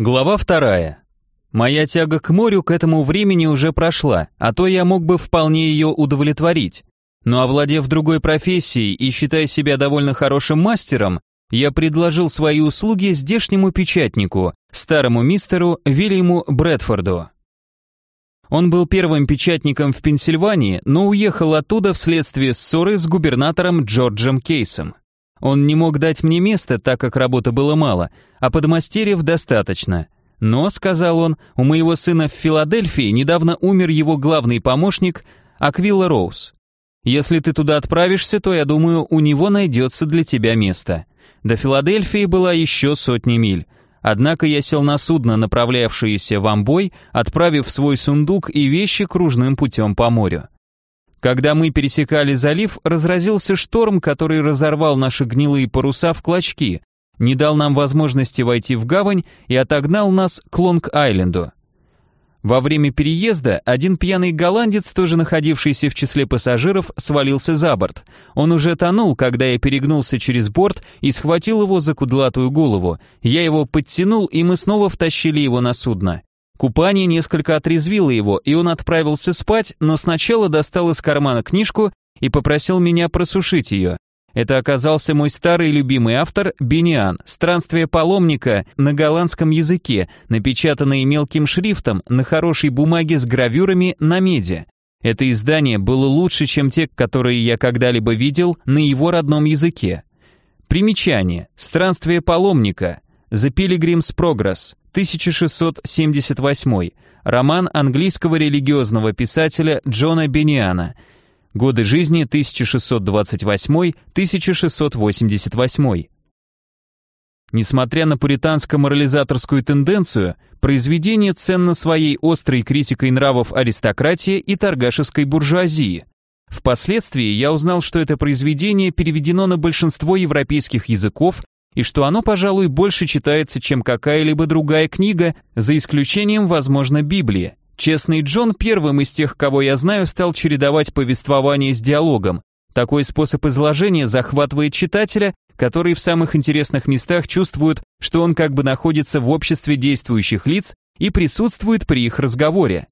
Глава вторая. Моя тяга к морю к этому времени уже прошла, а то я мог бы вполне ее удовлетворить. Но овладев другой профессией и считая себя довольно хорошим мастером, я предложил свои услуги здешнему печатнику, старому мистеру Вильяму Брэдфорду. Он был первым печатником в Пенсильвании, но уехал оттуда вследствие ссоры с губернатором Джорджем Кейсом. Он не мог дать мне место, так как работы было мало, а подмастерьев достаточно. Но, сказал он, у моего сына в Филадельфии недавно умер его главный помощник Аквилла Роуз. Если ты туда отправишься, то, я думаю, у него найдется для тебя место. До Филадельфии была еще сотни миль. Однако я сел на судно, направлявшееся в Амбой, отправив свой сундук и вещи кружным путем по морю. Когда мы пересекали залив, разразился шторм, который разорвал наши гнилые паруса в клочки, не дал нам возможности войти в гавань и отогнал нас к Лонг-Айленду. Во время переезда один пьяный голландец, тоже находившийся в числе пассажиров, свалился за борт. Он уже тонул, когда я перегнулся через борт и схватил его за кудлатую голову. Я его подтянул, и мы снова втащили его на судно. Купание несколько отрезвило его, и он отправился спать, но сначала достал из кармана книжку и попросил меня просушить ее. Это оказался мой старый любимый автор Бениан «Странствие паломника» на голландском языке, напечатанное мелким шрифтом на хорошей бумаге с гравюрами на меди. Это издание было лучше, чем те, которые я когда-либо видел на его родном языке. Примечание. «Странствие паломника» The Pilgrim's Progress, 1678, роман английского религиозного писателя Джона Бениана, годы жизни 1628-1688. Несмотря на пуританско-морализаторскую тенденцию, произведение ценно своей острой критикой нравов аристократии и торгашеской буржуазии. Впоследствии я узнал, что это произведение переведено на большинство европейских языков и что оно, пожалуй, больше читается, чем какая-либо другая книга, за исключением, возможно, Библии. Честный Джон первым из тех, кого я знаю, стал чередовать повествование с диалогом. Такой способ изложения захватывает читателя, который в самых интересных местах чувствует, что он как бы находится в обществе действующих лиц и присутствует при их разговоре.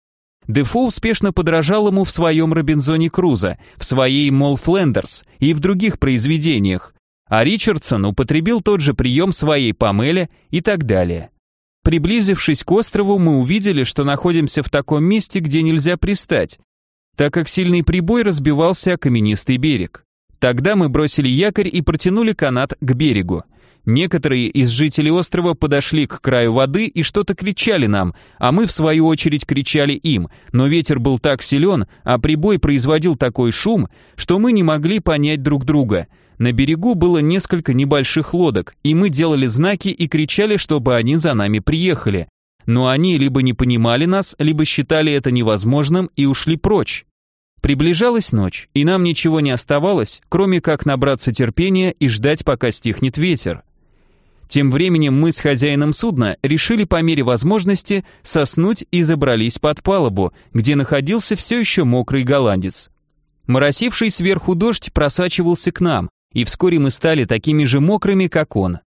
Дефо успешно подражал ему в своем Робинзоне Крузо, в своей Мол Флендерс и в других произведениях, а Ричардсон употребил тот же прием своей Памеле и так далее. Приблизившись к острову, мы увидели, что находимся в таком месте, где нельзя пристать, так как сильный прибой разбивался о каменистый берег. Тогда мы бросили якорь и протянули канат к берегу. Некоторые из жителей острова подошли к краю воды и что-то кричали нам, а мы в свою очередь кричали им, но ветер был так силен, а прибой производил такой шум, что мы не могли понять друг друга – на берегу было несколько небольших лодок, и мы делали знаки и кричали, чтобы они за нами приехали. Но они либо не понимали нас, либо считали это невозможным и ушли прочь. Приближалась ночь, и нам ничего не оставалось, кроме как набраться терпения и ждать, пока стихнет ветер. Тем временем мы с хозяином судна решили по мере возможности соснуть и забрались под палубу, где находился все еще мокрый голландец. Моросивший сверху дождь просачивался к нам, и вскоре мы стали такими же мокрыми, как он.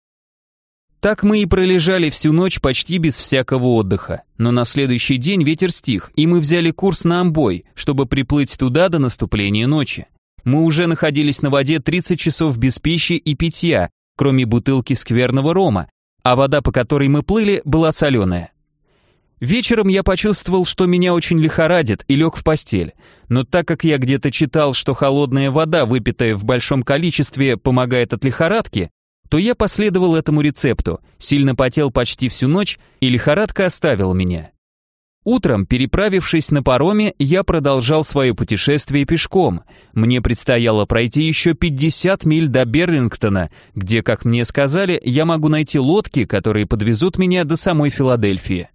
Так мы и пролежали всю ночь почти без всякого отдыха, но на следующий день ветер стих, и мы взяли курс на Амбой, чтобы приплыть туда до наступления ночи. Мы уже находились на воде 30 часов без пищи и питья, кроме бутылки скверного рома, а вода, по которой мы плыли, была соленая. Вечером я почувствовал, что меня очень лихорадит и лег в постель. Но так как я где-то читал, что холодная вода, выпитая в большом количестве, помогает от лихорадки, то я последовал этому рецепту, сильно потел почти всю ночь, и лихорадка оставила меня. Утром, переправившись на пароме, я продолжал свое путешествие пешком. Мне предстояло пройти еще 50 миль до Берлингтона, где, как мне сказали, я могу найти лодки, которые подвезут меня до самой Филадельфии.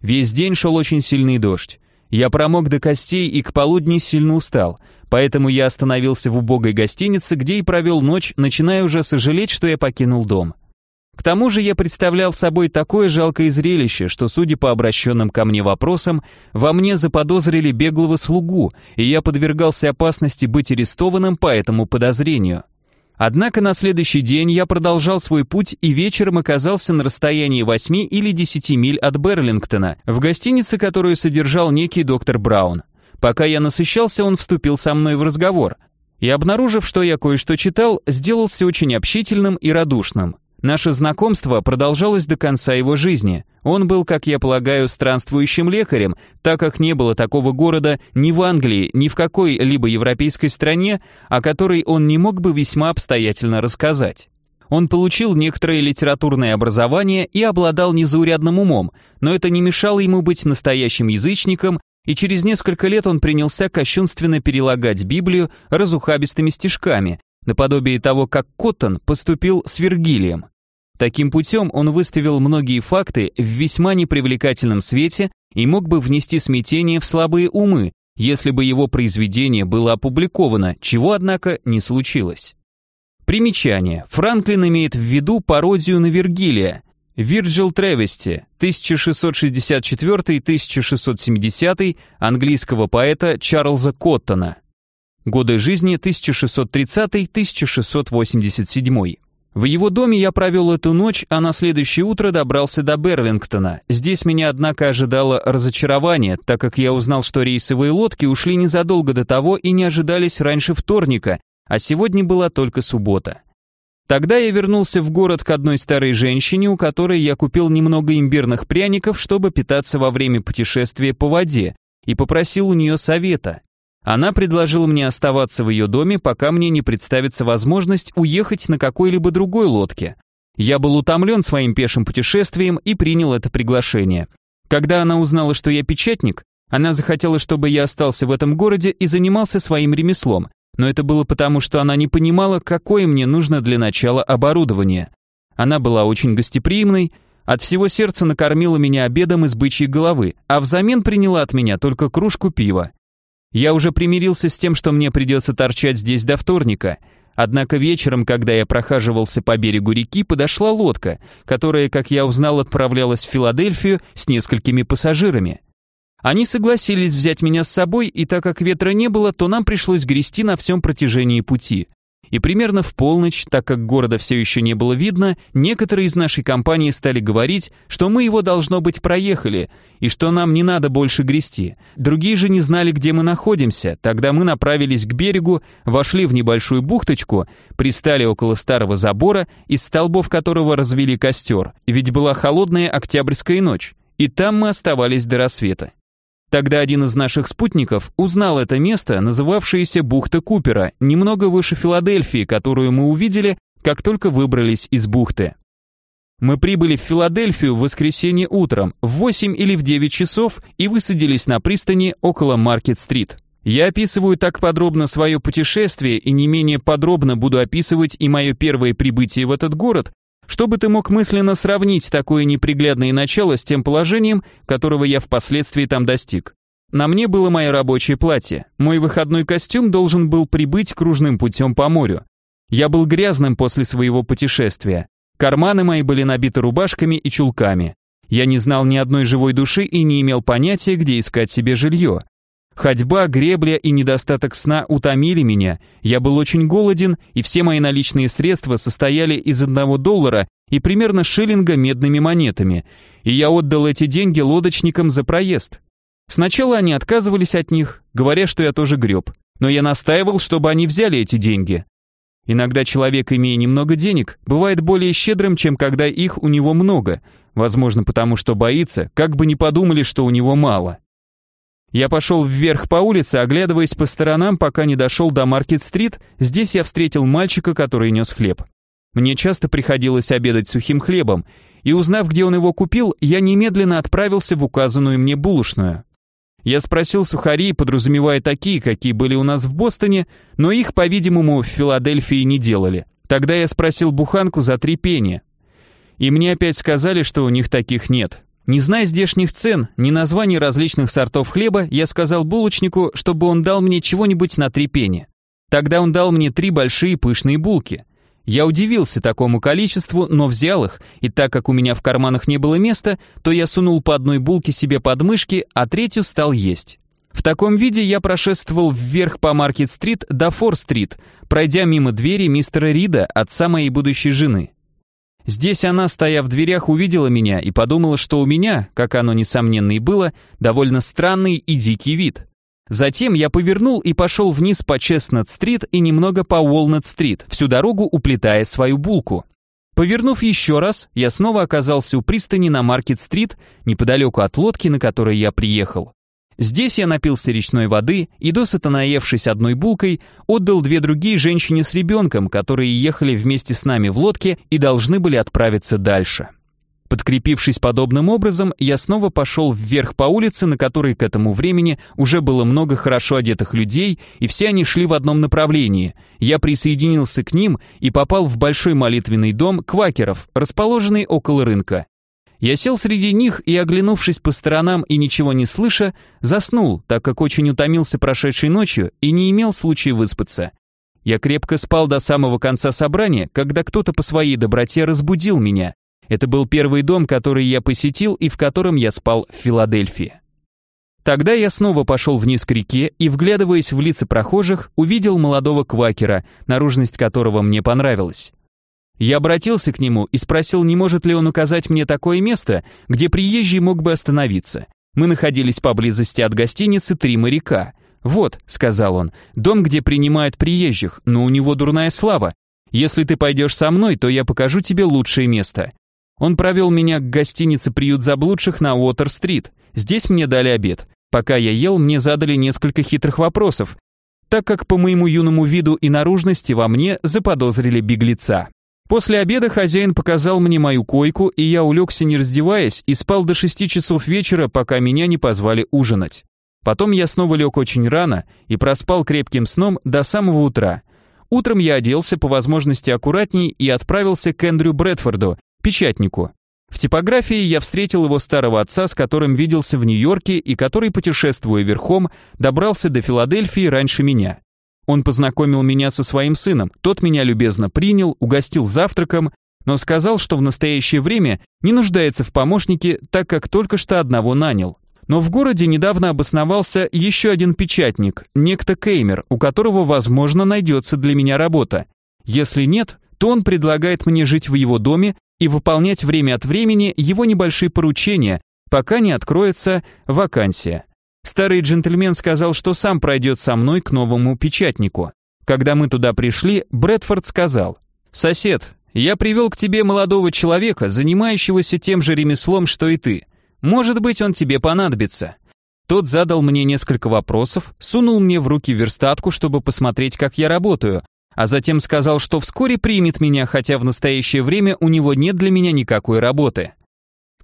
Весь день шел очень сильный дождь. Я промок до костей и к полудни сильно устал, поэтому я остановился в убогой гостинице, где и провел ночь, начиная уже сожалеть, что я покинул дом. К тому же я представлял собой такое жалкое зрелище, что, судя по обращенным ко мне вопросам, во мне заподозрили беглого слугу, и я подвергался опасности быть арестованным по этому подозрению. Однако на следующий день я продолжал свой путь и вечером оказался на расстоянии 8 или 10 миль от Берлингтона, в гостинице, которую содержал некий доктор Браун. Пока я насыщался, он вступил со мной в разговор. И обнаружив, что я кое-что читал, сделался очень общительным и радушным. Наше знакомство продолжалось до конца его жизни. Он был, как я полагаю, странствующим лекарем, так как не было такого города ни в Англии, ни в какой-либо европейской стране, о которой он не мог бы весьма обстоятельно рассказать. Он получил некоторое литературное образование и обладал незаурядным умом, но это не мешало ему быть настоящим язычником, и через несколько лет он принялся кощунственно перелагать Библию разухабистыми стишками, наподобие того, как Коттон поступил с Вергилием. Таким путем он выставил многие факты в весьма непривлекательном свете и мог бы внести смятение в слабые умы, если бы его произведение было опубликовано, чего, однако, не случилось. Примечание. Франклин имеет в виду пародию на Вергилия. Вирджил Тревести, 1664-1670, английского поэта Чарльза Коттона. Годы жизни 1630-1687. В его доме я провел эту ночь, а на следующее утро добрался до Берлингтона. Здесь меня, однако, ожидало разочарование, так как я узнал, что рейсовые лодки ушли незадолго до того и не ожидались раньше вторника, а сегодня была только суббота. Тогда я вернулся в город к одной старой женщине, у которой я купил немного имбирных пряников, чтобы питаться во время путешествия по воде, и попросил у нее совета. Она предложила мне оставаться в ее доме, пока мне не представится возможность уехать на какой-либо другой лодке. Я был утомлен своим пешим путешествием и принял это приглашение. Когда она узнала, что я печатник, она захотела, чтобы я остался в этом городе и занимался своим ремеслом, но это было потому, что она не понимала, какое мне нужно для начала оборудование. Она была очень гостеприимной, от всего сердца накормила меня обедом из бычьей головы, а взамен приняла от меня только кружку пива. Я уже примирился с тем, что мне придется торчать здесь до вторника. Однако вечером, когда я прохаживался по берегу реки, подошла лодка, которая, как я узнал, отправлялась в Филадельфию с несколькими пассажирами. Они согласились взять меня с собой, и так как ветра не было, то нам пришлось грести на всем протяжении пути и примерно в полночь, так как города все еще не было видно, некоторые из нашей компании стали говорить, что мы его должно быть проехали, и что нам не надо больше грести. Другие же не знали, где мы находимся, тогда мы направились к берегу, вошли в небольшую бухточку, пристали около старого забора, из столбов которого развели костер, ведь была холодная октябрьская ночь, и там мы оставались до рассвета. Тогда один из наших спутников узнал это место, называвшееся бухта Купера, немного выше Филадельфии, которую мы увидели, как только выбрались из бухты. Мы прибыли в Филадельфию в воскресенье утром в 8 или в 9 часов и высадились на пристани около Маркет-стрит. Я описываю так подробно свое путешествие и не менее подробно буду описывать и мое первое прибытие в этот город, чтобы ты мог мысленно сравнить такое неприглядное начало с тем положением, которого я впоследствии там достиг. На мне было мое рабочее платье. Мой выходной костюм должен был прибыть кружным путем по морю. Я был грязным после своего путешествия. Карманы мои были набиты рубашками и чулками. Я не знал ни одной живой души и не имел понятия, где искать себе жилье. Ходьба, гребля и недостаток сна утомили меня. Я был очень голоден, и все мои наличные средства состояли из одного доллара и примерно шиллинга медными монетами, и я отдал эти деньги лодочникам за проезд. Сначала они отказывались от них, говоря, что я тоже греб, но я настаивал, чтобы они взяли эти деньги. Иногда человек, имея немного денег, бывает более щедрым, чем когда их у него много, возможно, потому что боится, как бы не подумали, что у него мало. Я пошел вверх по улице, оглядываясь по сторонам, пока не дошел до Маркет-стрит. Здесь я встретил мальчика, который нес хлеб. Мне часто приходилось обедать сухим хлебом, и узнав, где он его купил, я немедленно отправился в указанную мне булочную. Я спросил сухари, подразумевая такие, какие были у нас в Бостоне, но их, по-видимому, в Филадельфии не делали. Тогда я спросил буханку за три пени. И мне опять сказали, что у них таких нет. Не зная здешних цен, ни названий различных сортов хлеба, я сказал булочнику, чтобы он дал мне чего-нибудь на три пени. Тогда он дал мне три большие пышные булки. Я удивился такому количеству, но взял их, и так как у меня в карманах не было места, то я сунул по одной булке себе под мышки, а третью стал есть. В таком виде я прошествовал вверх по Маркет-стрит до Фор-стрит, пройдя мимо двери мистера Рида, отца моей будущей жены. Здесь она, стоя в дверях, увидела меня и подумала, что у меня, как оно несомненно и было, довольно странный и дикий вид. Затем я повернул и пошел вниз по Честнат-стрит и немного по Уолнет-стрит, всю дорогу уплетая свою булку. Повернув еще раз, я снова оказался у пристани на Маркет-стрит, неподалеку от лодки, на которой я приехал. Здесь я напился речной воды и, досыта наевшись одной булкой, отдал две другие женщине с ребенком, которые ехали вместе с нами в лодке и должны были отправиться дальше. Подкрепившись подобным образом, я снова пошел вверх по улице, на которой к этому времени уже было много хорошо одетых людей, и все они шли в одном направлении. Я присоединился к ним и попал в большой молитвенный дом квакеров, расположенный около рынка. Я сел среди них и, оглянувшись по сторонам и ничего не слыша, заснул, так как очень утомился прошедшей ночью и не имел случая выспаться. Я крепко спал до самого конца собрания, когда кто-то по своей доброте разбудил меня. Это был первый дом, который я посетил и в котором я спал в Филадельфии. Тогда я снова пошел вниз к реке и, вглядываясь в лица прохожих, увидел молодого квакера, наружность которого мне понравилась. Я обратился к нему и спросил, не может ли он указать мне такое место, где приезжий мог бы остановиться. Мы находились поблизости от гостиницы «Три моряка». «Вот», — сказал он, — «дом, где принимают приезжих, но у него дурная слава. Если ты пойдешь со мной, то я покажу тебе лучшее место». Он провел меня к гостинице «Приют заблудших» на Уотер-стрит. Здесь мне дали обед. Пока я ел, мне задали несколько хитрых вопросов, так как по моему юному виду и наружности во мне заподозрили беглеца. После обеда хозяин показал мне мою койку, и я улегся не раздеваясь и спал до шести часов вечера, пока меня не позвали ужинать. Потом я снова лег очень рано и проспал крепким сном до самого утра. Утром я оделся по возможности аккуратней и отправился к Эндрю Брэдфорду, печатнику. В типографии я встретил его старого отца, с которым виделся в Нью-Йорке и который, путешествуя верхом, добрался до Филадельфии раньше меня. Он познакомил меня со своим сыном, тот меня любезно принял, угостил завтраком, но сказал, что в настоящее время не нуждается в помощнике, так как только что одного нанял. Но в городе недавно обосновался еще один печатник, некто Кеймер, у которого, возможно, найдется для меня работа. Если нет, то он предлагает мне жить в его доме и выполнять время от времени его небольшие поручения, пока не откроется вакансия. Старый джентльмен сказал, что сам пройдет со мной к новому печатнику. Когда мы туда пришли, Брэдфорд сказал, «Сосед, я привел к тебе молодого человека, занимающегося тем же ремеслом, что и ты. Может быть, он тебе понадобится». Тот задал мне несколько вопросов, сунул мне в руки верстатку, чтобы посмотреть, как я работаю, а затем сказал, что вскоре примет меня, хотя в настоящее время у него нет для меня никакой работы.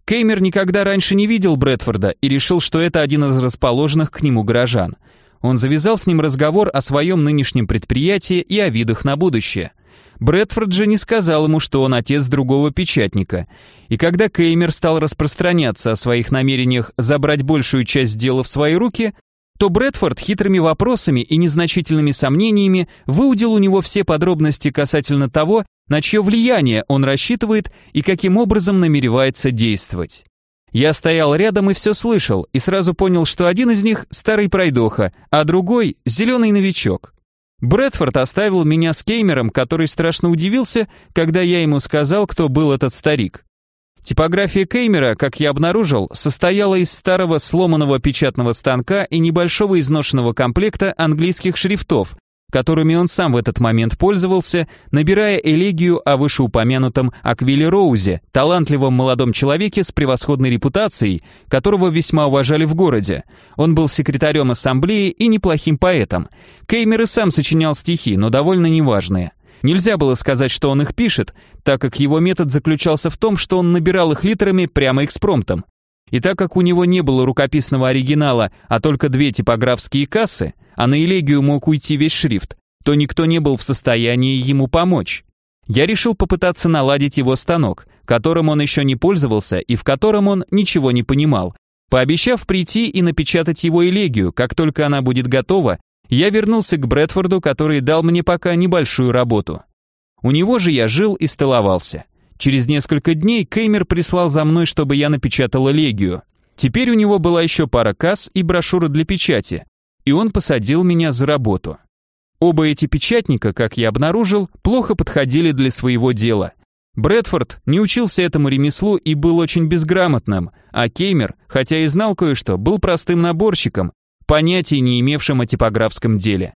Кеймер никогда раньше не видел Брэдфорда и решил, что это один из расположенных к нему горожан. Он завязал с ним разговор о своем нынешнем предприятии и о видах на будущее. Брэдфорд же не сказал ему, что он отец другого печатника. И когда Кеймер стал распространяться о своих намерениях забрать большую часть дела в свои руки, то Брэдфорд хитрыми вопросами и незначительными сомнениями выудил у него все подробности касательно того, на чье влияние он рассчитывает и каким образом намеревается действовать. Я стоял рядом и все слышал, и сразу понял, что один из них старый пройдоха, а другой зеленый новичок. Брэдфорд оставил меня с Кеймером, который страшно удивился, когда я ему сказал, кто был этот старик. Типография Кеймера, как я обнаружил, состояла из старого сломанного печатного станка и небольшого изношенного комплекта английских шрифтов, которыми он сам в этот момент пользовался, набирая элегию о вышеупомянутом Аквиле Роузе, талантливом молодом человеке с превосходной репутацией, которого весьма уважали в городе. Он был секретарем ассамблеи и неплохим поэтом. Кеймер и сам сочинял стихи, но довольно неважные. Нельзя было сказать, что он их пишет, так как его метод заключался в том, что он набирал их литерами прямо экспромтом. И так как у него не было рукописного оригинала, а только две типографские кассы, а на элегию мог уйти весь шрифт, то никто не был в состоянии ему помочь. Я решил попытаться наладить его станок, которым он еще не пользовался и в котором он ничего не понимал. Пообещав прийти и напечатать его элегию, как только она будет готова, я вернулся к Брэдфорду, который дал мне пока небольшую работу. У него же я жил и столовался. Через несколько дней Кеймер прислал за мной, чтобы я напечатал элегию. Теперь у него была еще пара касс и брошюра для печати, и он посадил меня за работу. Оба эти печатника, как я обнаружил, плохо подходили для своего дела. Брэдфорд не учился этому ремеслу и был очень безграмотным, а Кеймер, хотя и знал кое-что, был простым наборщиком, понятия не имевшим о типографском деле.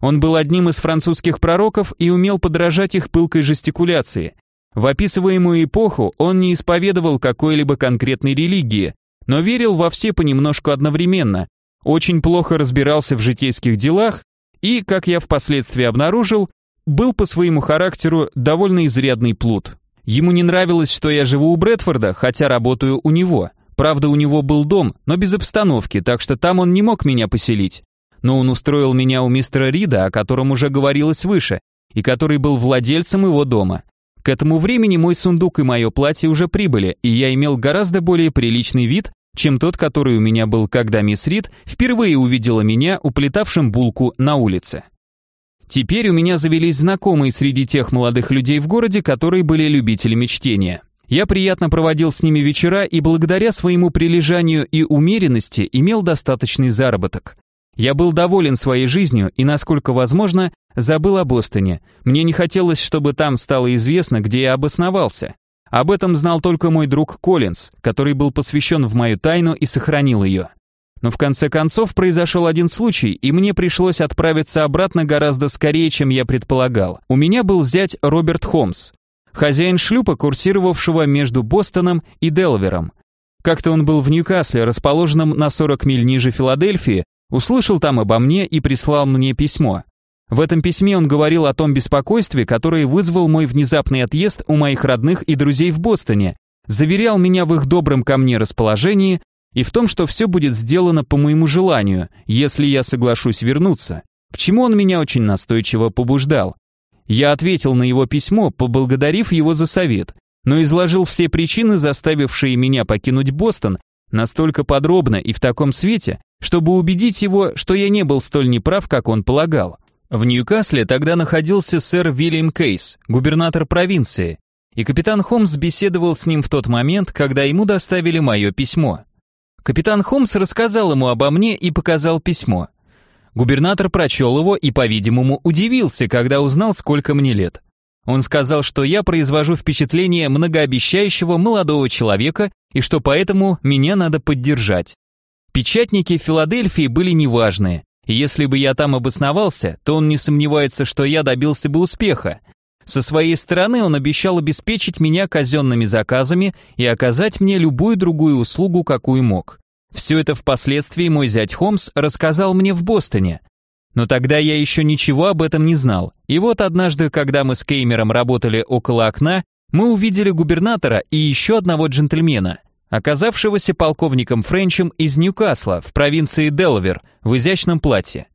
Он был одним из французских пророков и умел подражать их пылкой жестикуляции. В описываемую эпоху он не исповедовал какой-либо конкретной религии, но верил во все понемножку одновременно, очень плохо разбирался в житейских делах и, как я впоследствии обнаружил, был по своему характеру довольно изрядный плут. Ему не нравилось, что я живу у Брэдфорда, хотя работаю у него. Правда, у него был дом, но без обстановки, так что там он не мог меня поселить. Но он устроил меня у мистера Рида, о котором уже говорилось выше, и который был владельцем его дома. К этому времени мой сундук и мое платье уже прибыли, и я имел гораздо более приличный вид, чем тот, который у меня был, когда мисс Рид впервые увидела меня уплетавшим булку на улице. Теперь у меня завелись знакомые среди тех молодых людей в городе, которые были любителями чтения. Я приятно проводил с ними вечера и благодаря своему прилежанию и умеренности имел достаточный заработок. Я был доволен своей жизнью и, насколько возможно, забыл о Бостоне. Мне не хотелось, чтобы там стало известно, где я обосновался. Об этом знал только мой друг Коллинз, который был посвящен в мою тайну и сохранил ее. Но в конце концов произошел один случай, и мне пришлось отправиться обратно гораздо скорее, чем я предполагал. У меня был зять Роберт Холмс, хозяин шлюпа, курсировавшего между Бостоном и Делавером. Как-то он был в Ньюкасле, расположенном на 40 миль ниже Филадельфии, услышал там обо мне и прислал мне письмо. В этом письме он говорил о том беспокойстве, которое вызвал мой внезапный отъезд у моих родных и друзей в Бостоне, заверял меня в их добром ко мне расположении и в том, что все будет сделано по моему желанию, если я соглашусь вернуться, к чему он меня очень настойчиво побуждал. Я ответил на его письмо, поблагодарив его за совет, но изложил все причины, заставившие меня покинуть Бостон, настолько подробно и в таком свете, чтобы убедить его, что я не был столь неправ, как он полагал. В Ньюкасле тогда находился сэр Вильям Кейс, губернатор провинции, и капитан Холмс беседовал с ним в тот момент, когда ему доставили мое письмо. Капитан Холмс рассказал ему обо мне и показал письмо. Губернатор прочел его и, по-видимому, удивился, когда узнал, сколько мне лет. Он сказал, что я произвожу впечатление многообещающего молодого человека и что поэтому меня надо поддержать. Печатники Филадельфии были неважные, если бы я там обосновался, то он не сомневается, что я добился бы успеха. Со своей стороны он обещал обеспечить меня казенными заказами и оказать мне любую другую услугу, какую мог. Все это впоследствии мой зять Холмс рассказал мне в Бостоне. Но тогда я еще ничего об этом не знал. И вот однажды, когда мы с Кеймером работали около окна, мы увидели губернатора и еще одного джентльмена – оказавшегося полковником Френчем из Ньюкасла в провинции Делавер в изящном платье.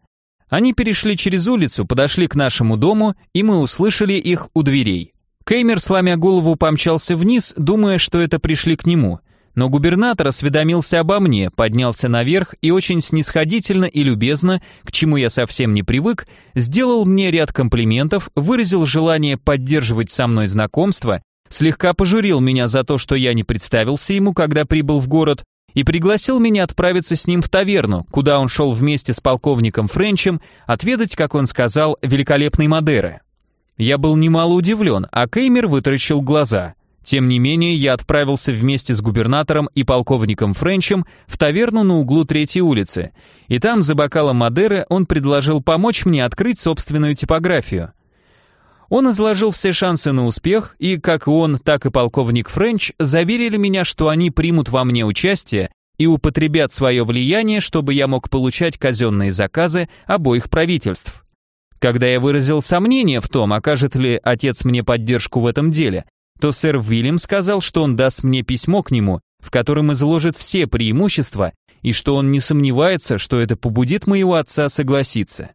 Они перешли через улицу, подошли к нашему дому, и мы услышали их у дверей. Кеймер, сломя голову, помчался вниз, думая, что это пришли к нему. Но губернатор осведомился обо мне, поднялся наверх и очень снисходительно и любезно, к чему я совсем не привык, сделал мне ряд комплиментов, выразил желание поддерживать со мной знакомство слегка пожурил меня за то, что я не представился ему, когда прибыл в город, и пригласил меня отправиться с ним в таверну, куда он шел вместе с полковником Френчем отведать, как он сказал, великолепной Мадеры. Я был немало удивлен, а Кеймер вытаращил глаза. Тем не менее, я отправился вместе с губернатором и полковником Френчем в таверну на углу Третьей улицы, и там за бокалом Мадеры он предложил помочь мне открыть собственную типографию. Он изложил все шансы на успех, и как он, так и полковник Френч заверили меня, что они примут во мне участие и употребят свое влияние, чтобы я мог получать казенные заказы обоих правительств. Когда я выразил сомнение в том, окажет ли отец мне поддержку в этом деле, то сэр Уильям сказал, что он даст мне письмо к нему, в котором изложит все преимущества, и что он не сомневается, что это побудит моего отца согласиться.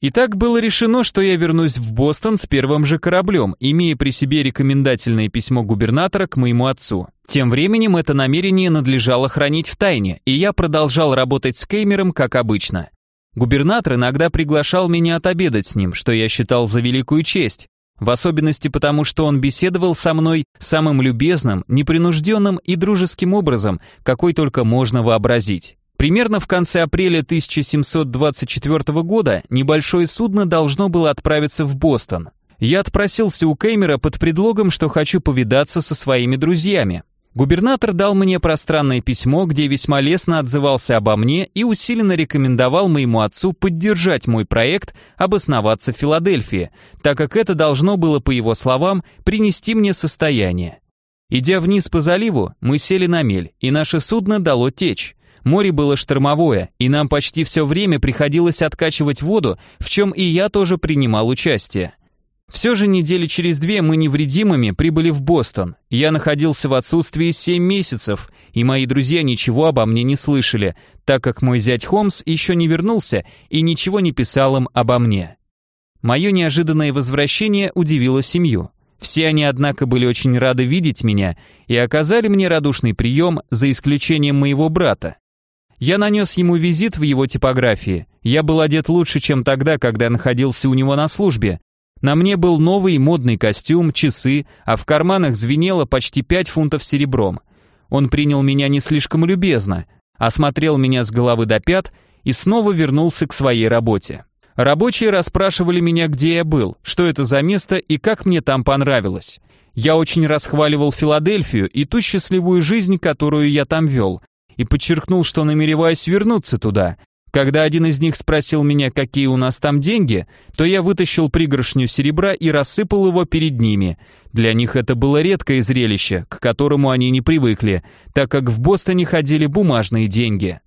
И так было решено, что я вернусь в Бостон с первым же кораблем, имея при себе рекомендательное письмо губернатора к моему отцу. Тем временем это намерение надлежало хранить в тайне, и я продолжал работать с Кеймером, как обычно. Губернатор иногда приглашал меня отобедать с ним, что я считал за великую честь. В особенности потому, что он беседовал со мной самым любезным, непринужденным и дружеским образом, какой только можно вообразить. Примерно в конце апреля 1724 года небольшое судно должно было отправиться в Бостон. Я отпросился у Кеймера под предлогом, что хочу повидаться со своими друзьями. Губернатор дал мне пространное письмо, где весьма лестно отзывался обо мне и усиленно рекомендовал моему отцу поддержать мой проект обосноваться в Филадельфии, так как это должно было, по его словам, принести мне состояние. Идя вниз по заливу, мы сели на мель, и наше судно дало течь. Море было штормовое, и нам почти все время приходилось откачивать воду, в чем и я тоже принимал участие. Все же недели через две мы невредимыми прибыли в Бостон. Я находился в отсутствии 7 месяцев, и мои друзья ничего обо мне не слышали, так как мой зять Холмс еще не вернулся и ничего не писал им обо мне. Мое неожиданное возвращение удивило семью. Все они, однако, были очень рады видеть меня и оказали мне радушный прием, за исключением моего брата. Я нанес ему визит в его типографии. Я был одет лучше, чем тогда, когда находился у него на службе, на мне был новый модный костюм, часы, а в карманах звенело почти 5 фунтов серебром. Он принял меня не слишком любезно, осмотрел меня с головы до пят и снова вернулся к своей работе. Рабочие расспрашивали меня, где я был, что это за место и как мне там понравилось. Я очень расхваливал Филадельфию и ту счастливую жизнь, которую я там вел, и подчеркнул, что намереваюсь вернуться туда, когда один из них спросил меня, какие у нас там деньги, то я вытащил пригоршню серебра и рассыпал его перед ними. Для них это было редкое зрелище, к которому они не привыкли, так как в Бостоне ходили бумажные деньги.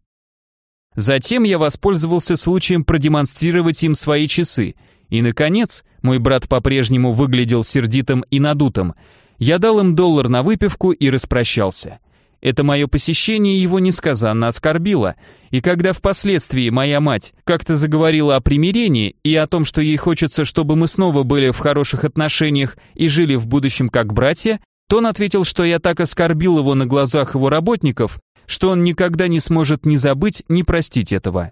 Затем я воспользовался случаем продемонстрировать им свои часы. И, наконец, мой брат по-прежнему выглядел сердитым и надутым. Я дал им доллар на выпивку и распрощался. Это мое посещение его несказанно оскорбило, и когда впоследствии моя мать как-то заговорила о примирении и о том, что ей хочется, чтобы мы снова были в хороших отношениях и жили в будущем как братья, то он ответил, что я так оскорбил его на глазах его работников, что он никогда не сможет ни забыть, ни простить этого.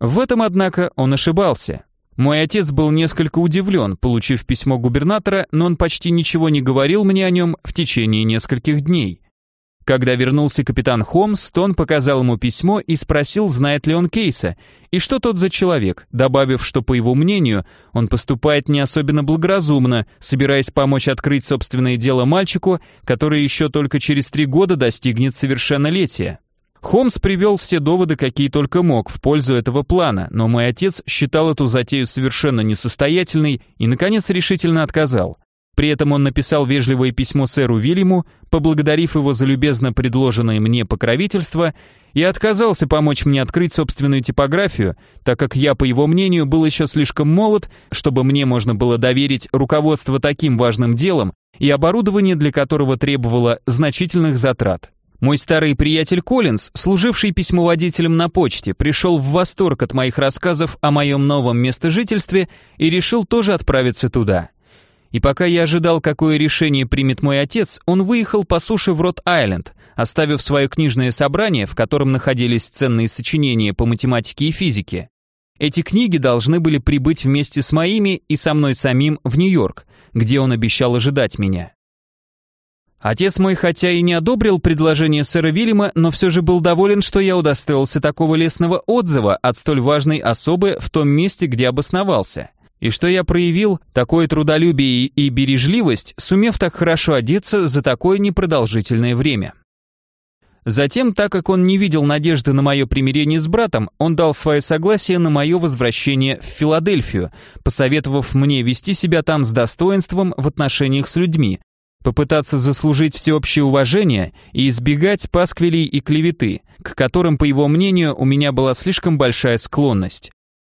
В этом, однако, он ошибался. Мой отец был несколько удивлен, получив письмо губернатора, но он почти ничего не говорил мне о нем в течение нескольких дней. Когда вернулся капитан Холмс, Тон показал ему письмо и спросил, знает ли он Кейса, и что тот за человек, добавив, что, по его мнению, он поступает не особенно благоразумно, собираясь помочь открыть собственное дело мальчику, который еще только через три года достигнет совершеннолетия. Холмс привел все доводы, какие только мог, в пользу этого плана, но мой отец считал эту затею совершенно несостоятельной и, наконец, решительно отказал. При этом он написал вежливое письмо сэру Вильяму, поблагодарив его за любезно предложенное мне покровительство и отказался помочь мне открыть собственную типографию, так как я, по его мнению, был еще слишком молод, чтобы мне можно было доверить руководство таким важным делом и оборудование для которого требовало значительных затрат. Мой старый приятель Коллинз, служивший письмоводителем на почте, пришел в восторг от моих рассказов о моем новом местожительстве и решил тоже отправиться туда. И пока я ожидал, какое решение примет мой отец, он выехал по суше в Рот-Айленд, оставив свое книжное собрание, в котором находились ценные сочинения по математике и физике. Эти книги должны были прибыть вместе с моими и со мной самим в Нью-Йорк, где он обещал ожидать меня. Отец мой хотя и не одобрил предложение сэра Вильяма, но все же был доволен, что я удостоился такого лестного отзыва от столь важной особы в том месте, где обосновался и что я проявил такое трудолюбие и бережливость, сумев так хорошо одеться за такое непродолжительное время. Затем, так как он не видел надежды на мое примирение с братом, он дал свое согласие на мое возвращение в Филадельфию, посоветовав мне вести себя там с достоинством в отношениях с людьми, попытаться заслужить всеобщее уважение и избегать пасквилей и клеветы, к которым, по его мнению, у меня была слишком большая склонность.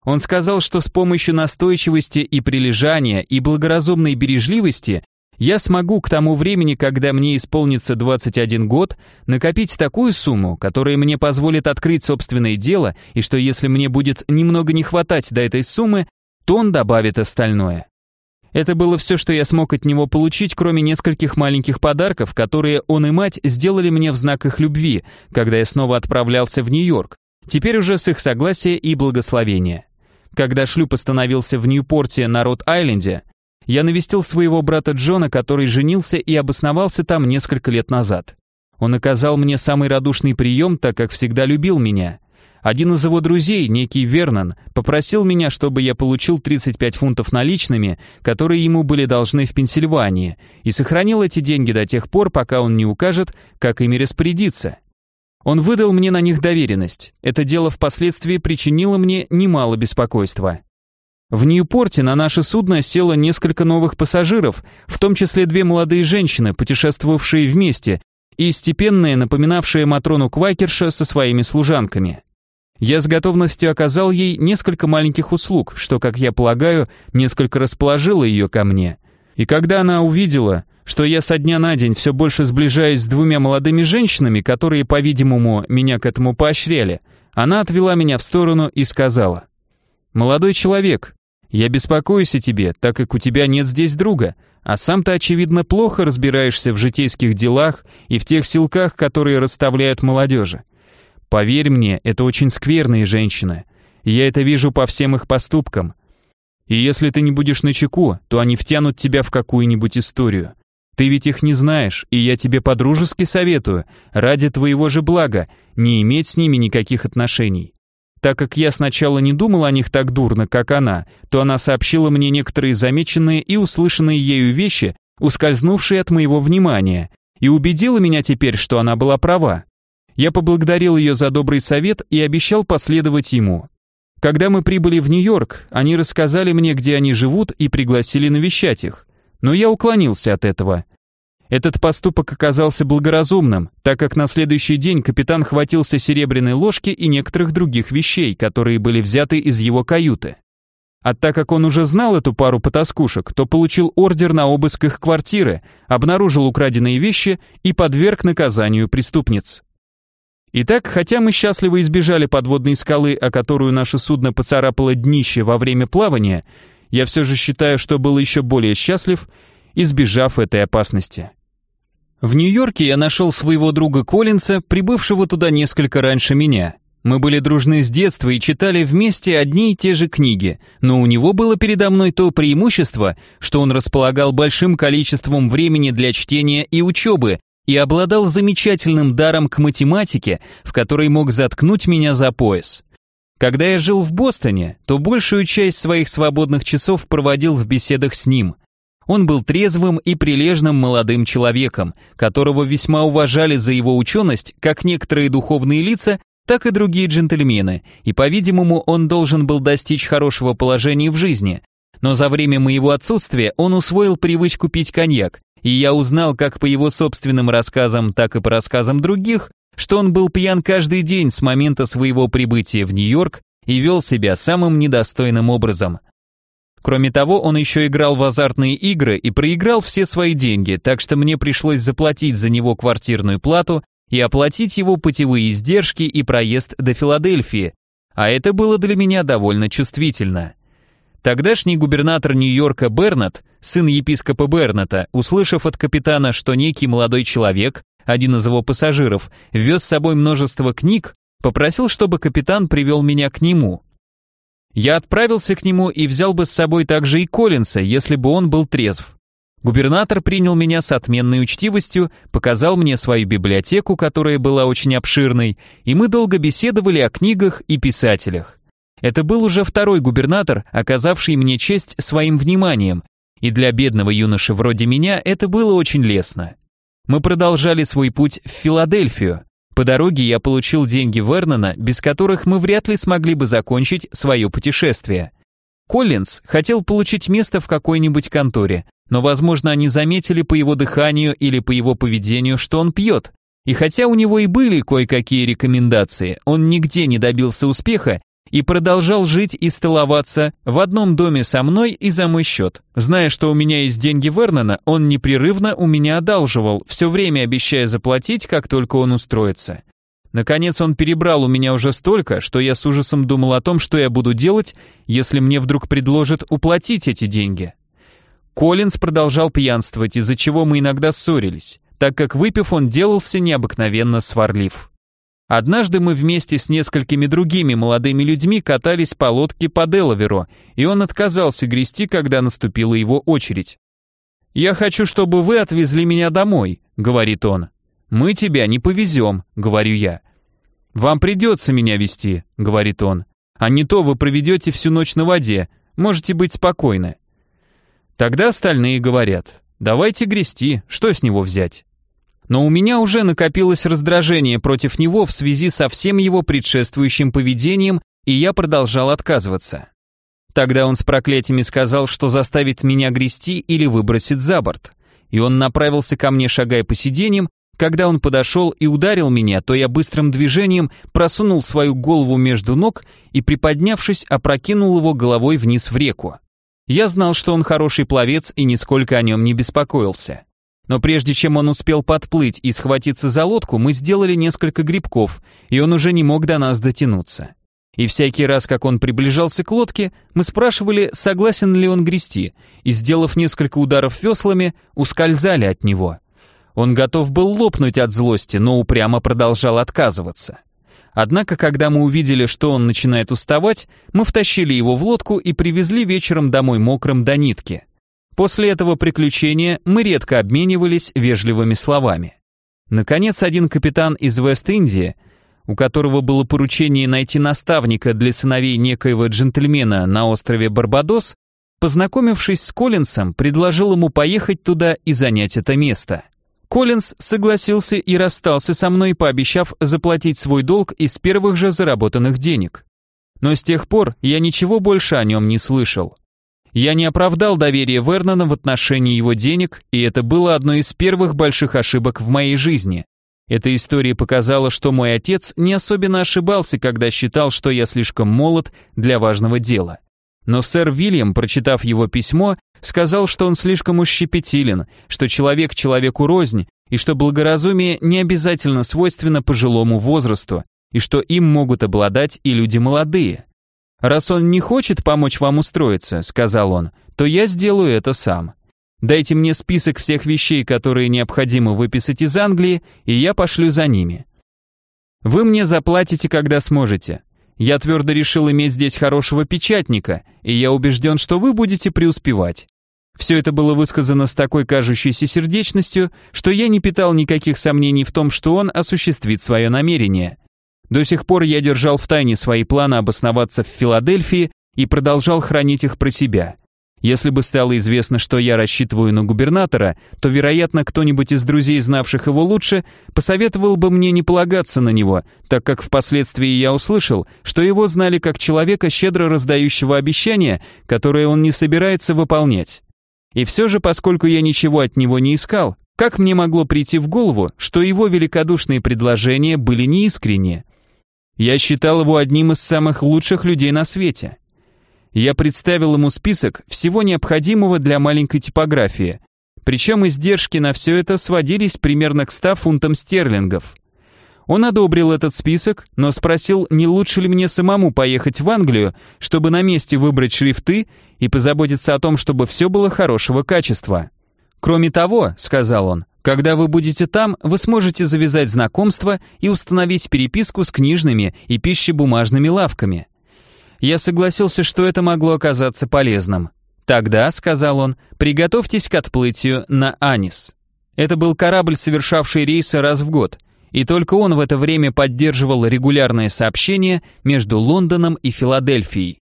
Он сказал, что с помощью настойчивости и прилежания и благоразумной бережливости я смогу к тому времени, когда мне исполнится 21 год, накопить такую сумму, которая мне позволит открыть собственное дело, и что если мне будет немного не хватать до этой суммы, то он добавит остальное. Это было все, что я смог от него получить, кроме нескольких маленьких подарков, которые он и мать сделали мне в знак их любви, когда я снова отправлялся в Нью-Йорк, теперь уже с их согласия и благословения. Когда шлюп остановился в Ньюпорте на Рот-Айленде, я навестил своего брата Джона, который женился и обосновался там несколько лет назад. Он оказал мне самый радушный прием, так как всегда любил меня. Один из его друзей, некий Вернон, попросил меня, чтобы я получил 35 фунтов наличными, которые ему были должны в Пенсильвании, и сохранил эти деньги до тех пор, пока он не укажет, как ими распорядиться. Он выдал мне на них доверенность. Это дело впоследствии причинило мне немало беспокойства. В Ньюпорте на наше судно село несколько новых пассажиров, в том числе две молодые женщины, путешествовавшие вместе, и степенная, напоминавшая Матрону Квакерша со своими служанками. Я с готовностью оказал ей несколько маленьких услуг, что, как я полагаю, несколько расположило ее ко мне. И когда она увидела, что я со дня на день все больше сближаюсь с двумя молодыми женщинами, которые, по-видимому, меня к этому поощряли, она отвела меня в сторону и сказала, «Молодой человек, я беспокоюсь о тебе, так как у тебя нет здесь друга, а сам ты, очевидно, плохо разбираешься в житейских делах и в тех силках, которые расставляют молодежи. Поверь мне, это очень скверные женщины. Я это вижу по всем их поступкам. И если ты не будешь начеку, то они втянут тебя в какую-нибудь историю. Ты ведь их не знаешь, и я тебе по-дружески советую, ради твоего же блага, не иметь с ними никаких отношений. Так как я сначала не думал о них так дурно, как она, то она сообщила мне некоторые замеченные и услышанные ею вещи, ускользнувшие от моего внимания, и убедила меня теперь, что она была права. Я поблагодарил ее за добрый совет и обещал последовать ему. Когда мы прибыли в Нью-Йорк, они рассказали мне, где они живут, и пригласили навещать их. Но я уклонился от этого. Этот поступок оказался благоразумным, так как на следующий день капитан хватился серебряной ложки и некоторых других вещей, которые были взяты из его каюты. А так как он уже знал эту пару потаскушек, то получил ордер на обыск их квартиры, обнаружил украденные вещи и подверг наказанию преступниц. Итак, хотя мы счастливо избежали подводной скалы, о которую наше судно поцарапало днище во время плавания, я все же считаю, что был еще более счастлив, избежав этой опасности. В Нью-Йорке я нашел своего друга Коллинса, прибывшего туда несколько раньше меня. Мы были дружны с детства и читали вместе одни и те же книги, но у него было передо мной то преимущество, что он располагал большим количеством времени для чтения и учебы, и обладал замечательным даром к математике, в которой мог заткнуть меня за пояс. Когда я жил в Бостоне, то большую часть своих свободных часов проводил в беседах с ним. Он был трезвым и прилежным молодым человеком, которого весьма уважали за его ученость как некоторые духовные лица, так и другие джентльмены, и, по-видимому, он должен был достичь хорошего положения в жизни. Но за время моего отсутствия он усвоил привычку пить коньяк, и я узнал как по его собственным рассказам, так и по рассказам других, что он был пьян каждый день с момента своего прибытия в Нью-Йорк и вел себя самым недостойным образом. Кроме того, он еще играл в азартные игры и проиграл все свои деньги, так что мне пришлось заплатить за него квартирную плату и оплатить его путевые издержки и проезд до Филадельфии, а это было для меня довольно чувствительно. Тогдашний губернатор Нью-Йорка Бернат, сын епископа Берната, услышав от капитана, что некий молодой человек, один из его пассажиров, вез с собой множество книг, попросил, чтобы капитан привел меня к нему. Я отправился к нему и взял бы с собой также и Коллинса, если бы он был трезв. Губернатор принял меня с отменной учтивостью, показал мне свою библиотеку, которая была очень обширной, и мы долго беседовали о книгах и писателях. Это был уже второй губернатор, оказавший мне честь своим вниманием, и для бедного юноши вроде меня это было очень лестно. Мы продолжали свой путь в Филадельфию. По дороге я получил деньги Вернона, без которых мы вряд ли смогли бы закончить свое путешествие. Коллинз хотел получить место в какой-нибудь конторе, но, возможно, они заметили по его дыханию или по его поведению, что он пьет. И хотя у него и были кое-какие рекомендации, он нигде не добился успеха и продолжал жить и столоваться в одном доме со мной и за мой счет. Зная, что у меня есть деньги Вернона, он непрерывно у меня одалживал, все время обещая заплатить, как только он устроится. Наконец он перебрал у меня уже столько, что я с ужасом думал о том, что я буду делать, если мне вдруг предложат уплатить эти деньги. Коллинз продолжал пьянствовать, из-за чего мы иногда ссорились, так как выпив он делался необыкновенно сварлив. Однажды мы вместе с несколькими другими молодыми людьми катались по лодке по Делаверу, и он отказался грести, когда наступила его очередь. «Я хочу, чтобы вы отвезли меня домой», — говорит он. «Мы тебя не повезем», — говорю я. «Вам придется меня вести», — говорит он. «А не то вы проведете всю ночь на воде, можете быть спокойны». Тогда остальные говорят, «Давайте грести, что с него взять?» Но у меня уже накопилось раздражение против него в связи со всем его предшествующим поведением, и я продолжал отказываться. Тогда он с проклятиями сказал, что заставит меня грести или выбросит за борт. И он направился ко мне, шагая по сиденьям, когда он подошел и ударил меня, то я быстрым движением просунул свою голову между ног и, приподнявшись, опрокинул его головой вниз в реку. Я знал, что он хороший пловец и нисколько о нем не беспокоился. Но прежде чем он успел подплыть и схватиться за лодку, мы сделали несколько грибков, и он уже не мог до нас дотянуться. И всякий раз, как он приближался к лодке, мы спрашивали, согласен ли он грести, и, сделав несколько ударов веслами, ускользали от него. Он готов был лопнуть от злости, но упрямо продолжал отказываться. Однако, когда мы увидели, что он начинает уставать, мы втащили его в лодку и привезли вечером домой мокрым до нитки. После этого приключения мы редко обменивались вежливыми словами. Наконец, один капитан из Вест-Индии, у которого было поручение найти наставника для сыновей некоего джентльмена на острове Барбадос, познакомившись с Коллинсом, предложил ему поехать туда и занять это место. Коллинс согласился и расстался со мной, пообещав заплатить свой долг из первых же заработанных денег. Но с тех пор я ничего больше о нем не слышал. Я не оправдал доверие Вернона в отношении его денег, и это было одной из первых больших ошибок в моей жизни. Эта история показала, что мой отец не особенно ошибался, когда считал, что я слишком молод для важного дела. Но сэр Вильям, прочитав его письмо, сказал, что он слишком уж щепетилен, что человек человеку рознь, и что благоразумие не обязательно свойственно пожилому возрасту, и что им могут обладать и люди молодые. «Раз он не хочет помочь вам устроиться», — сказал он, — «то я сделаю это сам. Дайте мне список всех вещей, которые необходимо выписать из Англии, и я пошлю за ними. Вы мне заплатите, когда сможете. Я твердо решил иметь здесь хорошего печатника, и я убежден, что вы будете преуспевать». Все это было высказано с такой кажущейся сердечностью, что я не питал никаких сомнений в том, что он осуществит свое намерение. До сих пор я держал в тайне свои планы обосноваться в Филадельфии и продолжал хранить их про себя. Если бы стало известно, что я рассчитываю на губернатора, то, вероятно, кто-нибудь из друзей, знавших его лучше, посоветовал бы мне не полагаться на него, так как впоследствии я услышал, что его знали как человека, щедро раздающего обещания, которые он не собирается выполнять. И все же, поскольку я ничего от него не искал, как мне могло прийти в голову, что его великодушные предложения были неискренние? Я считал его одним из самых лучших людей на свете. Я представил ему список всего необходимого для маленькой типографии, причем издержки на все это сводились примерно к 100 фунтам стерлингов. Он одобрил этот список, но спросил, не лучше ли мне самому поехать в Англию, чтобы на месте выбрать шрифты и позаботиться о том, чтобы все было хорошего качества. «Кроме того», — сказал он, когда вы будете там, вы сможете завязать знакомство и установить переписку с книжными и пищебумажными лавками. Я согласился, что это могло оказаться полезным. Тогда, сказал он, приготовьтесь к отплытию на Анис. Это был корабль, совершавший рейсы раз в год, и только он в это время поддерживал регулярное сообщение между Лондоном и Филадельфией.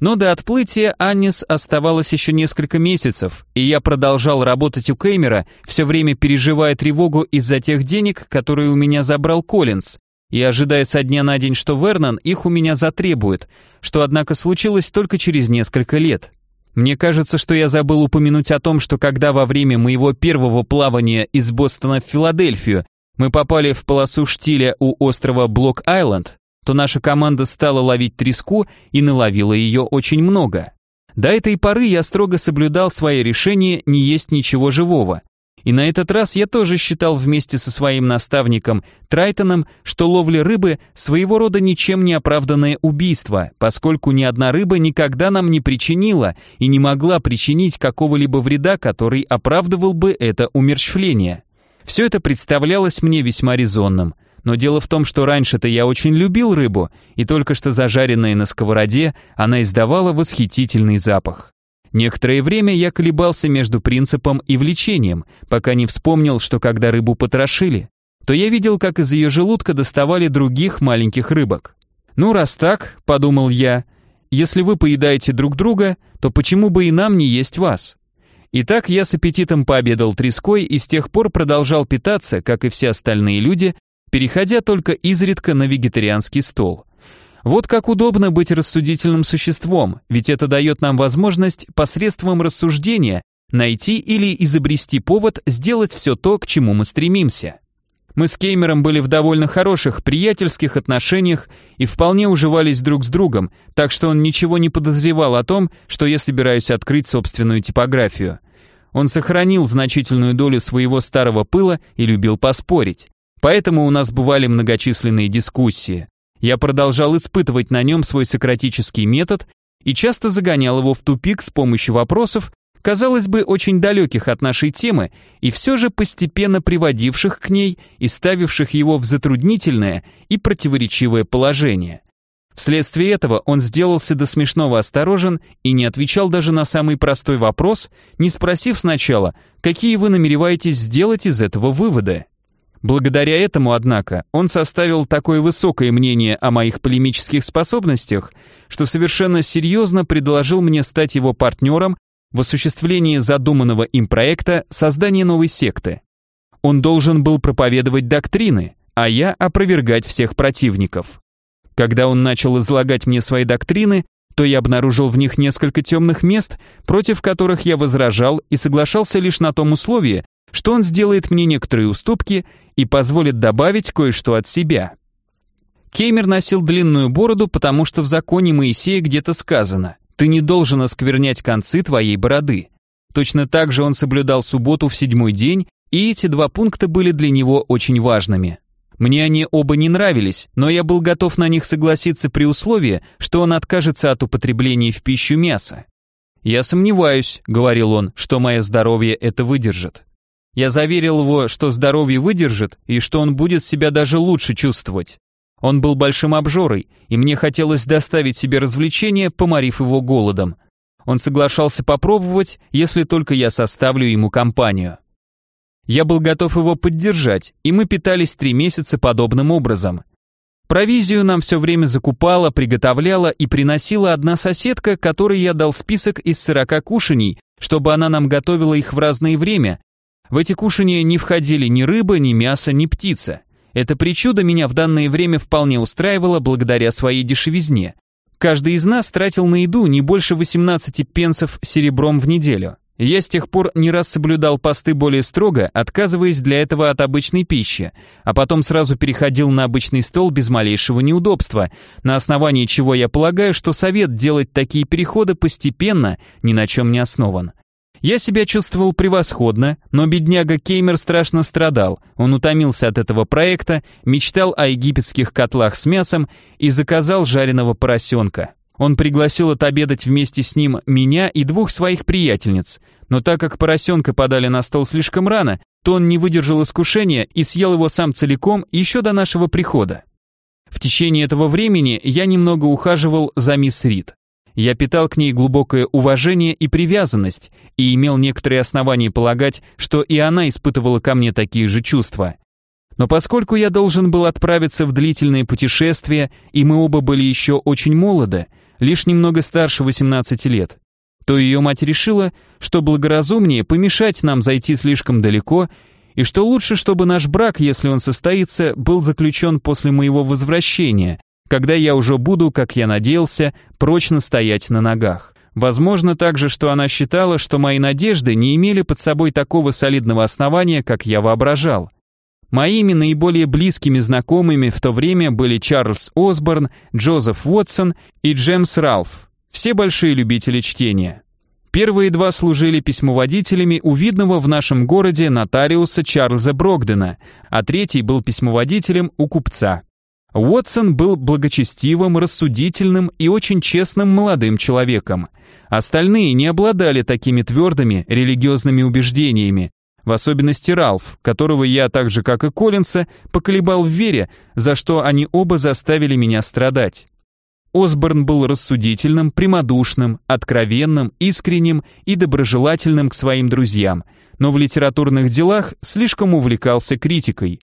Но до отплытия Аннис оставалось еще несколько месяцев, и я продолжал работать у Кеймера, все время переживая тревогу из-за тех денег, которые у меня забрал Коллинз, и ожидая со дня на день, что Вернон их у меня затребует, что, однако, случилось только через несколько лет. Мне кажется, что я забыл упомянуть о том, что когда во время моего первого плавания из Бостона в Филадельфию мы попали в полосу штиля у острова Блок-Айленд, то наша команда стала ловить треску и наловила ее очень много. До этой поры я строго соблюдал свое решение не есть ничего живого. И на этот раз я тоже считал вместе со своим наставником Трайтоном, что ловля рыбы – своего рода ничем не оправданное убийство, поскольку ни одна рыба никогда нам не причинила и не могла причинить какого-либо вреда, который оправдывал бы это умерщвление. Все это представлялось мне весьма резонным – Но дело в том, что раньше-то я очень любил рыбу, и только что зажаренная на сковороде, она издавала восхитительный запах. Некоторое время я колебался между принципом и влечением, пока не вспомнил, что когда рыбу потрошили, то я видел, как из ее желудка доставали других маленьких рыбок. «Ну, раз так», — подумал я, — «если вы поедаете друг друга, то почему бы и нам не есть вас?» Итак, я с аппетитом пообедал треской и с тех пор продолжал питаться, как и все остальные люди, переходя только изредка на вегетарианский стол. Вот как удобно быть рассудительным существом, ведь это дает нам возможность посредством рассуждения найти или изобрести повод сделать все то, к чему мы стремимся. Мы с Кеймером были в довольно хороших приятельских отношениях и вполне уживались друг с другом, так что он ничего не подозревал о том, что я собираюсь открыть собственную типографию. Он сохранил значительную долю своего старого пыла и любил поспорить. Поэтому у нас бывали многочисленные дискуссии. Я продолжал испытывать на нем свой сократический метод и часто загонял его в тупик с помощью вопросов, казалось бы, очень далеких от нашей темы, и все же постепенно приводивших к ней и ставивших его в затруднительное и противоречивое положение. Вследствие этого он сделался до смешного осторожен и не отвечал даже на самый простой вопрос, не спросив сначала, какие вы намереваетесь сделать из этого вывода. Благодаря этому, однако, он составил такое высокое мнение о моих полемических способностях, что совершенно серьезно предложил мне стать его партнером в осуществлении задуманного им проекта создания новой секты. Он должен был проповедовать доктрины, а я опровергать всех противников. Когда он начал излагать мне свои доктрины, то я обнаружил в них несколько темных мест, против которых я возражал и соглашался лишь на том условии, что он сделает мне некоторые уступки и позволит добавить кое-что от себя. Кеймер носил длинную бороду, потому что в законе Моисея где-то сказано «Ты не должен осквернять концы твоей бороды». Точно так же он соблюдал субботу в седьмой день, и эти два пункта были для него очень важными. Мне они оба не нравились, но я был готов на них согласиться при условии, что он откажется от употребления в пищу мяса. «Я сомневаюсь», — говорил он, — «что мое здоровье это выдержит». Я заверил его, что здоровье выдержит и что он будет себя даже лучше чувствовать. Он был большим обжорой, и мне хотелось доставить себе развлечение, поморив его голодом. Он соглашался попробовать, если только я составлю ему компанию. Я был готов его поддержать, и мы питались три месяца подобным образом. Провизию нам все время закупала, приготовляла и приносила одна соседка, которой я дал список из сорока кушаний, чтобы она нам готовила их в разное время, в эти кушания не входили ни рыба, ни мясо, ни птица. Это причуда меня в данное время вполне устраивало благодаря своей дешевизне. Каждый из нас тратил на еду не больше 18 пенсов серебром в неделю. Я с тех пор не раз соблюдал посты более строго, отказываясь для этого от обычной пищи, а потом сразу переходил на обычный стол без малейшего неудобства, на основании чего я полагаю, что совет делать такие переходы постепенно ни на чем не основан. Я себя чувствовал превосходно, но бедняга Кеймер страшно страдал. Он утомился от этого проекта, мечтал о египетских котлах с мясом и заказал жареного поросенка. Он пригласил отобедать вместе с ним меня и двух своих приятельниц, но так как поросенка подали на стол слишком рано, то он не выдержал искушения и съел его сам целиком еще до нашего прихода. В течение этого времени я немного ухаживал за мисс Рид. Я питал к ней глубокое уважение и привязанность и имел некоторые основания полагать, что и она испытывала ко мне такие же чувства. Но поскольку я должен был отправиться в длительное путешествие, и мы оба были еще очень молоды, лишь немного старше 18 лет, то ее мать решила, что благоразумнее помешать нам зайти слишком далеко, и что лучше, чтобы наш брак, если он состоится, был заключен после моего возвращения, когда я уже буду, как я надеялся, прочно стоять на ногах. Возможно также, что она считала, что мои надежды не имели под собой такого солидного основания, как я воображал. Моими наиболее близкими знакомыми в то время были Чарльз Осборн, Джозеф Уотсон и Джеймс Ралф, все большие любители чтения. Первые два служили письмоводителями у видного в нашем городе нотариуса Чарльза Брогдена, а третий был письмоводителем у купца. Уотсон был благочестивым, рассудительным и очень честным молодым человеком. Остальные не обладали такими твердыми религиозными убеждениями, В особенности Ралф, которого я, так же как и Коллинса, поколебал в вере, за что они оба заставили меня страдать. Осборн был рассудительным, прямодушным, откровенным, искренним и доброжелательным к своим друзьям, но в литературных делах слишком увлекался критикой.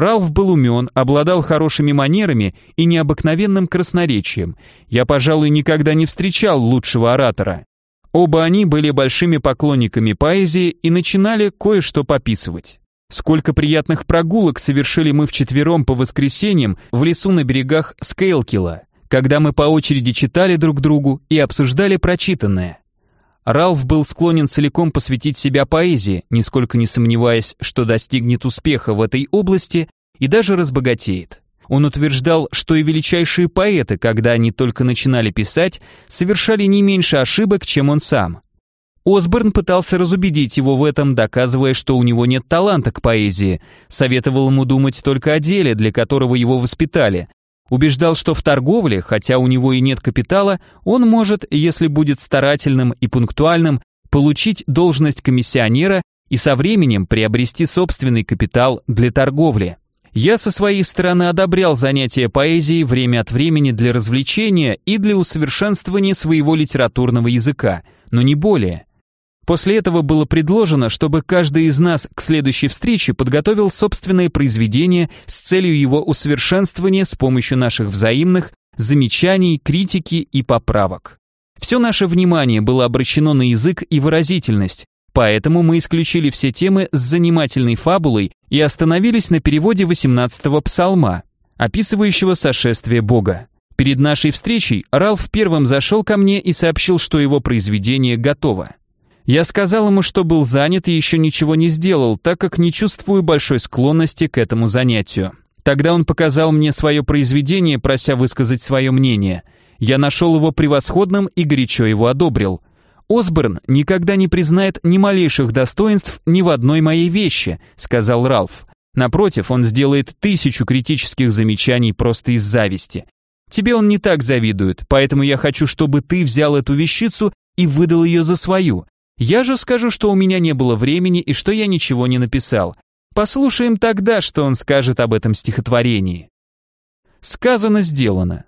Ралф был умен, обладал хорошими манерами и необыкновенным красноречием. Я, пожалуй, никогда не встречал лучшего оратора. Оба они были большими поклонниками поэзии и начинали кое-что пописывать. Сколько приятных прогулок совершили мы вчетвером по воскресеньям в лесу на берегах Скейлкила, когда мы по очереди читали друг другу и обсуждали прочитанное. Ралф был склонен целиком посвятить себя поэзии, нисколько не сомневаясь, что достигнет успеха в этой области и даже разбогатеет. Он утверждал, что и величайшие поэты, когда они только начинали писать, совершали не меньше ошибок, чем он сам. Осборн пытался разубедить его в этом, доказывая, что у него нет таланта к поэзии, советовал ему думать только о деле, для которого его воспитали. Убеждал, что в торговле, хотя у него и нет капитала, он может, если будет старательным и пунктуальным, получить должность комиссионера и со временем приобрести собственный капитал для торговли. Я со своей стороны одобрял занятия поэзией время от времени для развлечения и для усовершенствования своего литературного языка, но не более. После этого было предложено, чтобы каждый из нас к следующей встрече подготовил собственное произведение с целью его усовершенствования с помощью наших взаимных замечаний, критики и поправок. Все наше внимание было обращено на язык и выразительность, Поэтому мы исключили все темы с занимательной фабулой и остановились на переводе 18-го псалма, описывающего сошествие Бога. Перед нашей встречей Ралф первым зашел ко мне и сообщил, что его произведение готово. Я сказал ему, что был занят и еще ничего не сделал, так как не чувствую большой склонности к этому занятию. Тогда он показал мне свое произведение, прося высказать свое мнение. Я нашел его превосходным и горячо его одобрил. Осборн никогда не признает ни малейших достоинств ни в одной моей вещи, сказал Ралф. Напротив, он сделает тысячу критических замечаний просто из зависти. Тебе он не так завидует, поэтому я хочу, чтобы ты взял эту вещицу и выдал ее за свою. Я же скажу, что у меня не было времени и что я ничего не написал. Послушаем тогда, что он скажет об этом стихотворении. Сказано, сделано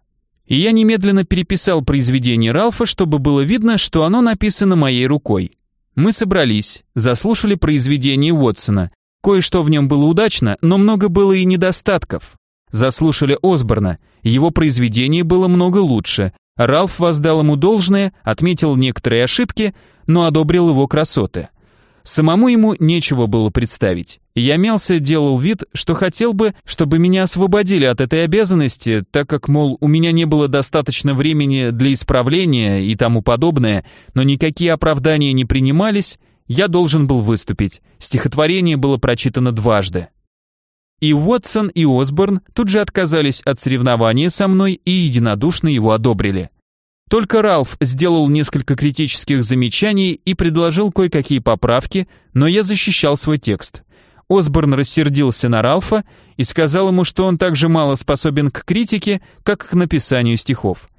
и я немедленно переписал произведение Ралфа, чтобы было видно, что оно написано моей рукой. Мы собрались, заслушали произведение Уотсона. Кое-что в нем было удачно, но много было и недостатков. Заслушали Осборна, его произведение было много лучше. Ралф воздал ему должное, отметил некоторые ошибки, но одобрил его красоты. Самому ему нечего было представить. Я мялся, делал вид, что хотел бы, чтобы меня освободили от этой обязанности, так как, мол, у меня не было достаточно времени для исправления и тому подобное, но никакие оправдания не принимались, я должен был выступить. Стихотворение было прочитано дважды. И Уотсон, и Осборн тут же отказались от соревнования со мной и единодушно его одобрили. Только Ралф сделал несколько критических замечаний и предложил кое-какие поправки, но я защищал свой текст. Осборн рассердился на Ралфа и сказал ему, что он так же мало способен к критике, как к написанию стихов.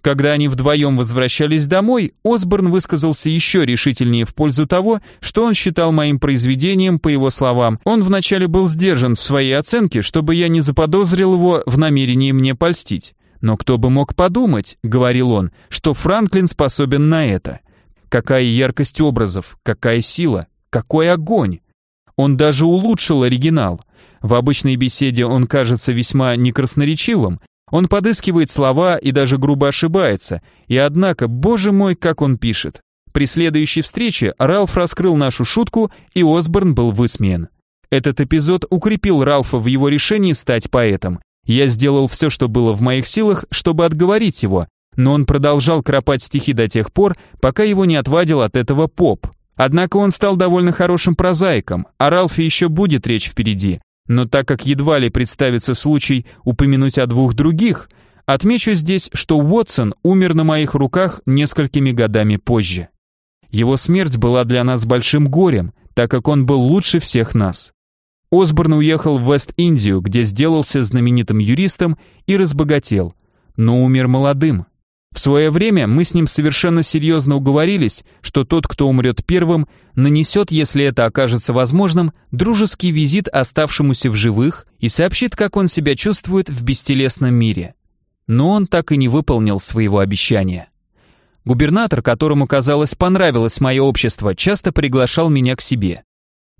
Когда они вдвоем возвращались домой, Осборн высказался еще решительнее в пользу того, что он считал моим произведением, по его словам. Он вначале был сдержан в своей оценке, чтобы я не заподозрил его в намерении мне польстить. Но кто бы мог подумать, говорил он, что Франклин способен на это. Какая яркость образов, какая сила, какой огонь. Он даже улучшил оригинал. В обычной беседе он кажется весьма некрасноречивым, он подыскивает слова и даже грубо ошибается, и однако, боже мой, как он пишет. При следующей встрече Ралф раскрыл нашу шутку, и Осборн был высмеян. Этот эпизод укрепил Ралфа в его решении стать поэтом, я сделал все, что было в моих силах, чтобы отговорить его, но он продолжал кропать стихи до тех пор, пока его не отвадил от этого поп. Однако он стал довольно хорошим прозаиком, о Ралфе еще будет речь впереди. Но так как едва ли представится случай упомянуть о двух других, отмечу здесь, что Уотсон умер на моих руках несколькими годами позже. Его смерть была для нас большим горем, так как он был лучше всех нас. Осборн уехал в Вест-Индию, где сделался знаменитым юристом и разбогател, но умер молодым. В свое время мы с ним совершенно серьезно уговорились, что тот, кто умрет первым, нанесет, если это окажется возможным, дружеский визит оставшемуся в живых и сообщит, как он себя чувствует в бестелесном мире. Но он так и не выполнил своего обещания. Губернатор, которому, казалось, понравилось мое общество, часто приглашал меня к себе.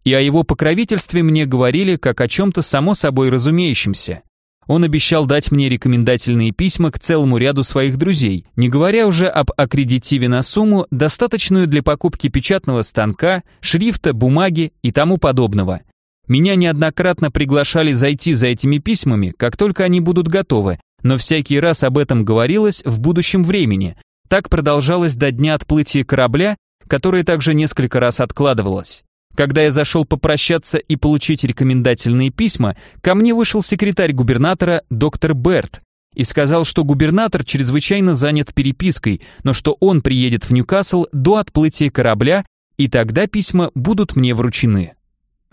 И о его покровительстве мне говорили как о чем-то само собой разумеющемся. Он обещал дать мне рекомендательные письма к целому ряду своих друзей, не говоря уже об аккредитиве на сумму, достаточную для покупки печатного станка, шрифта, бумаги и тому подобного. Меня неоднократно приглашали зайти за этими письмами, как только они будут готовы, но всякий раз об этом говорилось в будущем времени. Так продолжалось до дня отплытия корабля, которое также несколько раз откладывалось. Когда я зашел попрощаться и получить рекомендательные письма, ко мне вышел секретарь губернатора доктор Берт и сказал, что губернатор чрезвычайно занят перепиской, но что он приедет в Ньюкасл до отплытия корабля, и тогда письма будут мне вручены.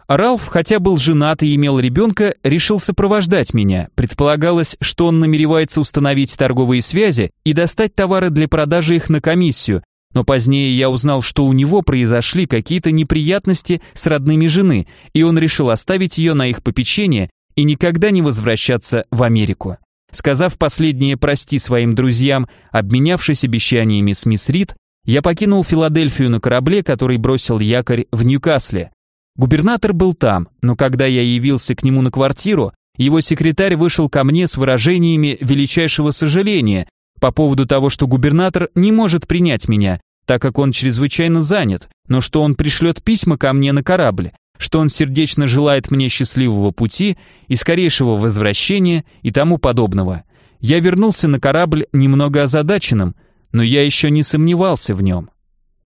Ралф, хотя был женат и имел ребенка, решил сопровождать меня. Предполагалось, что он намеревается установить торговые связи и достать товары для продажи их на комиссию, но позднее я узнал, что у него произошли какие-то неприятности с родными жены, и он решил оставить ее на их попечение и никогда не возвращаться в Америку. Сказав последнее прости своим друзьям, обменявшись обещаниями с мисс Рид, я покинул Филадельфию на корабле, который бросил якорь в Ньюкасле. Губернатор был там, но когда я явился к нему на квартиру, его секретарь вышел ко мне с выражениями величайшего сожаления по поводу того, что губернатор не может принять меня, так как он чрезвычайно занят, но что он пришлет письма ко мне на корабль, что он сердечно желает мне счастливого пути и скорейшего возвращения и тому подобного. Я вернулся на корабль немного озадаченным, но я еще не сомневался в нем.